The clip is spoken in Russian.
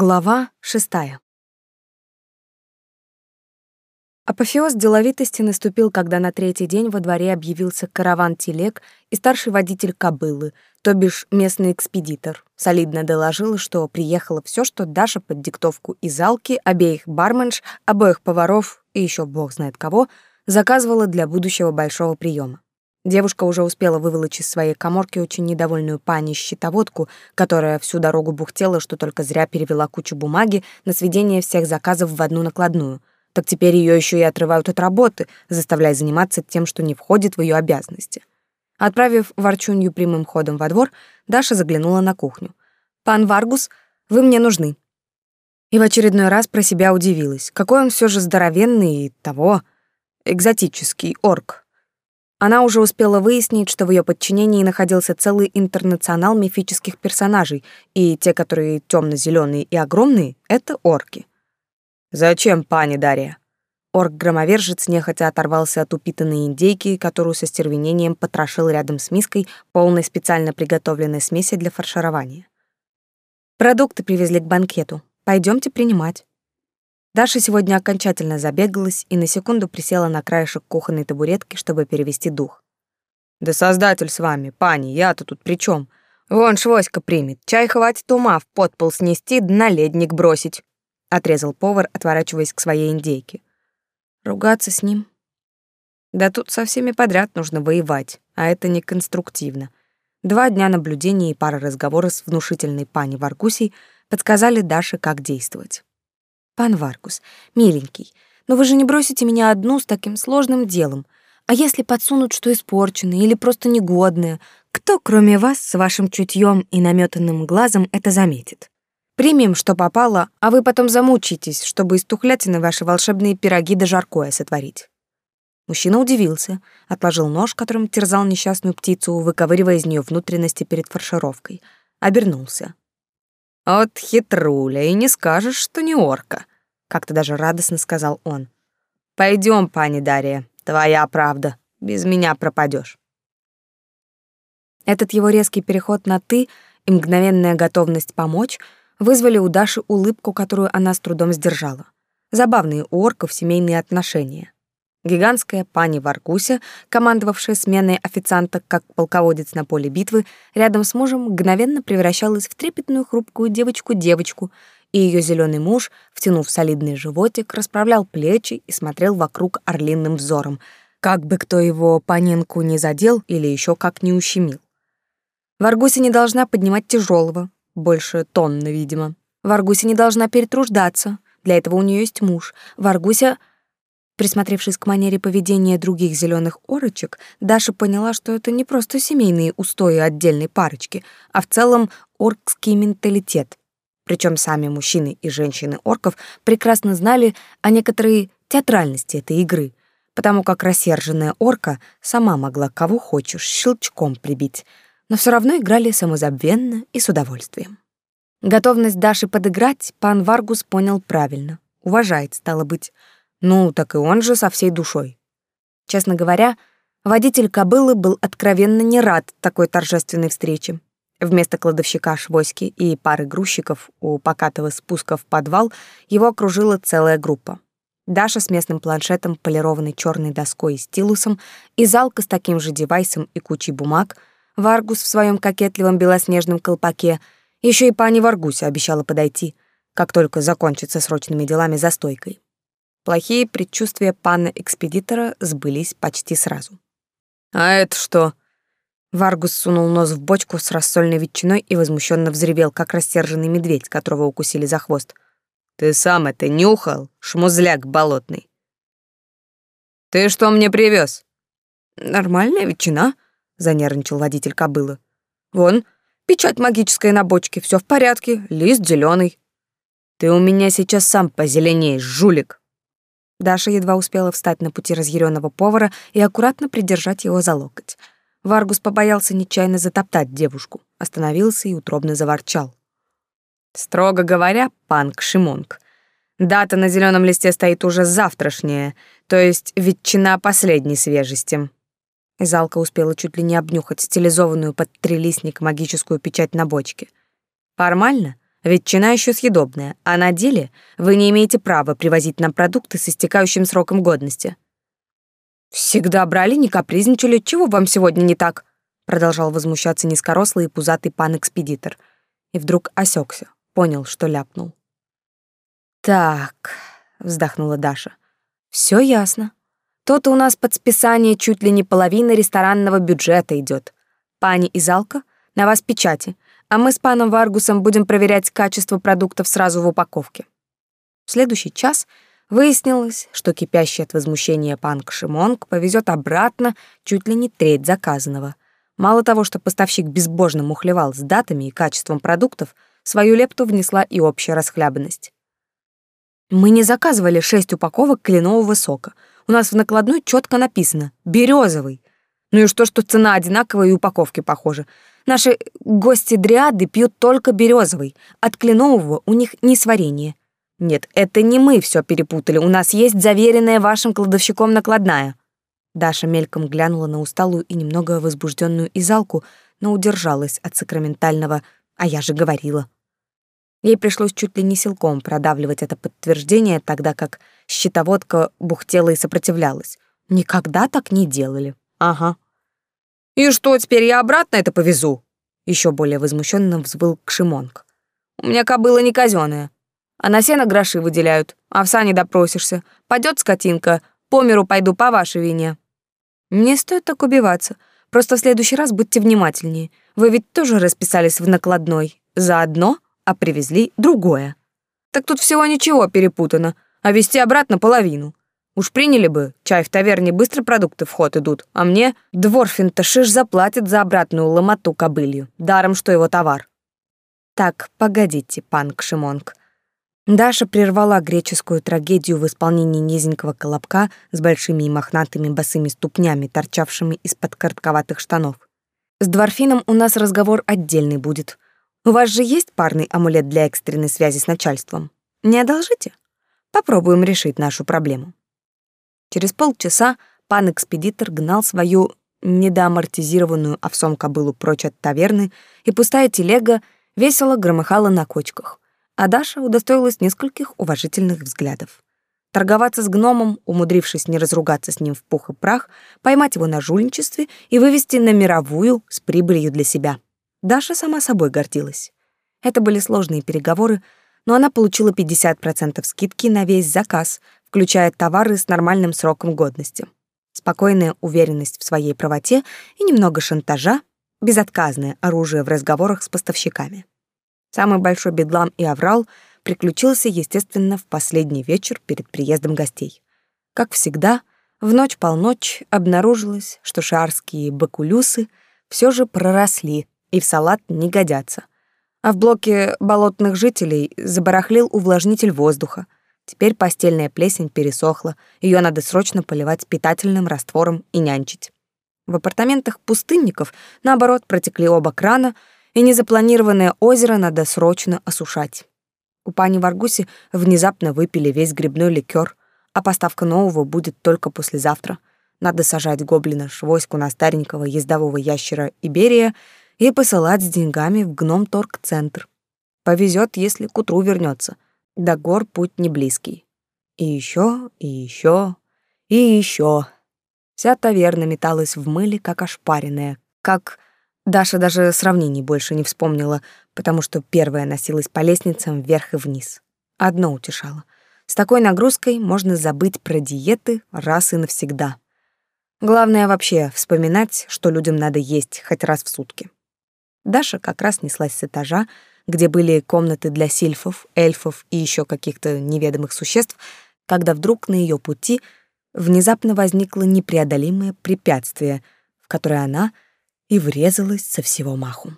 Глава шестая. Апофеоз деловитости наступил, когда на третий день во дворе объявился караван телег и старший водитель кобылы, то бишь местный экспедитор. Солидно доложил, что приехало все, что Даша под диктовку из Алки, обеих барменш, обоих поваров и еще бог знает кого, заказывала для будущего большого приема. Девушка уже успела выволочь из своей коморки очень недовольную пани-щитоводку, которая всю дорогу бухтела, что только зря перевела кучу бумаги на сведение всех заказов в одну накладную. Так теперь ее еще и отрывают от работы, заставляя заниматься тем, что не входит в ее обязанности. Отправив ворчунью прямым ходом во двор, Даша заглянула на кухню. «Пан Варгус, вы мне нужны». И в очередной раз про себя удивилась. Какой он все же здоровенный и того... экзотический орк. Она уже успела выяснить, что в ее подчинении находился целый интернационал мифических персонажей, и те, которые темно-зеленые и огромные, это орки. «Зачем, пани Дарья?» Орк-громовержец нехотя оторвался от упитанной индейки, которую со стервенением потрошил рядом с миской, полной специально приготовленной смеси для фарширования. «Продукты привезли к банкету. Пойдемте принимать». Даша сегодня окончательно забегалась и на секунду присела на краешек кухонной табуретки, чтобы перевести дух. «Да создатель с вами, пани, я-то тут при чем? Вон Швоська примет, чай хватит ума в подпол снести, на ледник бросить», — отрезал повар, отворачиваясь к своей индейке. «Ругаться с ним?» «Да тут со всеми подряд нужно воевать, а это не конструктивно». Два дня наблюдений и пара разговоров с внушительной пани Варгусей подсказали Даше, как действовать. Пан Варгус, миленький, но вы же не бросите меня одну с таким сложным делом. А если подсунут что испорченное или просто негодное, кто, кроме вас, с вашим чутьем и наметанным глазом это заметит? Примем, что попало, а вы потом замучитесь, чтобы из тухлятины ваши волшебные пироги да жаркое сотворить. Мужчина удивился, отложил нож, которым терзал несчастную птицу, выковыривая из нее внутренности перед фаршировкой. Обернулся. «От хитруля, и не скажешь, что не орка», — как-то даже радостно сказал он. Пойдем, пани Дарья, твоя правда, без меня пропадешь. Этот его резкий переход на «ты» и мгновенная готовность помочь вызвали у Даши улыбку, которую она с трудом сдержала. Забавные у орков семейные отношения. Гигантская пани Варкуся, командовавшая сменой официанток как полководец на поле битвы, рядом с мужем мгновенно превращалась в трепетную хрупкую девочку-девочку, и ее зеленый муж, втянув солидный животик, расправлял плечи и смотрел вокруг орлиным взором, как бы кто его паненку не задел или еще как не ущемил. Варгуся не должна поднимать тяжелого, больше тонны, видимо. Варгуся не должна перетруждаться, для этого у нее есть муж. Варгуся Присмотревшись к манере поведения других зеленых орочек, Даша поняла, что это не просто семейные устои отдельной парочки, а в целом оркский менталитет. Причем сами мужчины и женщины орков прекрасно знали о некоторой театральности этой игры, потому как рассерженная орка сама могла кого хочешь щелчком прибить, но все равно играли самозабвенно и с удовольствием. Готовность Даши подыграть пан Варгус понял правильно. Уважает, стало быть, ну, так и он же со всей душой. Честно говоря, водитель кобылы был откровенно не рад такой торжественной встрече. Вместо кладовщика Швоськи и пары грузчиков у покатого спуска в подвал его окружила целая группа. Даша с местным планшетом, полированной черной доской и стилусом, и Залка с таким же девайсом и кучей бумаг, Варгус в своем кокетливом белоснежном колпаке, еще и пани Варгуся обещала подойти, как только закончит со срочными делами за стойкой. Плохие предчувствия пана-экспедитора сбылись почти сразу. «А это что?» Варгус сунул нос в бочку с рассольной ветчиной и возмущенно взревел, как рассерженный медведь, которого укусили за хвост. «Ты сам это нюхал, шмузляк болотный?» «Ты что мне привез? «Нормальная ветчина», — занервничал водитель кобылы. «Вон, печать магическая на бочке, все в порядке, лист зеленый. «Ты у меня сейчас сам позеленеешь, жулик!» Даша едва успела встать на пути разъяренного повара и аккуратно придержать его за локоть. Варгус побоялся нечаянно затоптать девушку, остановился и утробно заворчал. «Строго говоря, пан Кшимонг, дата на зеленом листе стоит уже завтрашняя, то есть ветчина последней свежести». Залка успела чуть ли не обнюхать стилизованную под трилистник магическую печать на бочке. Формально Ветчина еще съедобная, а на деле вы не имеете права привозить нам продукты с истекающим сроком годности. Всегда брали, не капризничали. Чего вам сегодня не так? Продолжал возмущаться низкорослый и пузатый пан-экспедитор. И вдруг осекся, понял, что ляпнул. Так, вздохнула Даша. Все ясно. То-то у нас под списание чуть ли не половина ресторанного бюджета идет. Пани и Залка, на вас печати, а мы с паном Варгусом будем проверять качество продуктов сразу в упаковке. В следующий час выяснилось, что кипящий от возмущения пан Кшимонг повезет обратно чуть ли не треть заказанного. Мало того, что поставщик безбожно мухлевал с датами и качеством продуктов, свою лепту внесла и общая расхлябанность. Мы не заказывали шесть упаковок кленового сока. У нас в накладной четко написано «березовый». Ну и что, что цена одинаковая и упаковки похожи. Наши гости-дриады пьют только березовый. От кленового у них не сварение. Нет, это не мы все перепутали. У нас есть заверенная вашим кладовщиком накладная. Даша мельком глянула на усталую и немного возбужденную Изалку, но удержалась от сакраментального «а я же говорила». Ей пришлось чуть ли не силком продавливать это подтверждение, тогда как щитоводка бухтела и сопротивлялась. Никогда так не делали. Ага. «И что, теперь я обратно это повезу?» Еще более возмущенно взвыл Кшимонг. «У меня кобыла не казенная. А на сено гроши выделяют, овса не допросишься. Пойдет скотинка, по миру пойду по вашей вине». «Не стоит так убиваться. Просто в следующий раз будьте внимательнее. Вы ведь тоже расписались в накладной. Заодно, а привезли другое». «Так тут всего ничего перепутано, а везти обратно половину. Уж приняли бы, чай в таверне быстро продукты в ход идут, а мне дворфин-то шиш заплатит за обратную ломоту кобылью, даром, что его товар. Так, погодите, пан Кшимонг. Даша прервала греческую трагедию в исполнении низенького колобка с большими и мохнатыми босыми ступнями, торчавшими из-под коротковатых штанов. С дворфином у нас разговор отдельный будет. У вас же есть парный амулет для экстренной связи с начальством? Не одолжите? Попробуем решить нашу проблему. Через полчаса пан-экспедитор гнал свою недоамортизированную овсом кобылу прочь от таверны, и пустая телега весело громыхала на кочках, а Даша удостоилась нескольких уважительных взглядов. Торговаться с гномом, умудрившись не разругаться с ним в пух и прах, поймать его на жульничестве и вывести на мировую с прибылью для себя. Даша сама собой гордилась. Это были сложные переговоры, но она получила 50% скидки на весь заказ, включая товары с нормальным сроком годности. Спокойная уверенность в своей правоте и немного шантажа, безотказное оружие в разговорах с поставщиками. Самый большой бедлам и аврал приключился, естественно, в последний вечер перед приездом гостей. Как всегда, в ночь-полночь обнаружилось, что шарские бакулюсы все же проросли и в салат не годятся. А в блоке болотных жителей забарахлил увлажнитель воздуха — Теперь постельная плесень пересохла, ее надо срочно поливать питательным раствором и нянчить. В апартаментах пустынников, наоборот, протекли оба крана, и незапланированное озеро надо срочно осушать. У пани Варгуси внезапно выпили весь грибной ликер, а поставка нового будет только послезавтра. Надо сажать гоблина швоську на старенького ездового ящера Иберия и посылать с деньгами в гном-торг-центр. Повезет, если к утру вернется — до гор путь не близкий. И еще, и еще, и еще. Вся таверна металась в мыле, как ошпаренная, как... Даша даже сравнений больше не вспомнила, потому что первая носилась по лестницам вверх и вниз. Одно утешало. С такой нагрузкой можно забыть про диеты раз и навсегда. Главное вообще вспоминать, что людям надо есть хоть раз в сутки. Даша как раз неслась с этажа, где были комнаты для сильфов, эльфов и еще каких-то неведомых существ, когда вдруг на ее пути внезапно возникло непреодолимое препятствие, в которое она и врезалась со всего маху.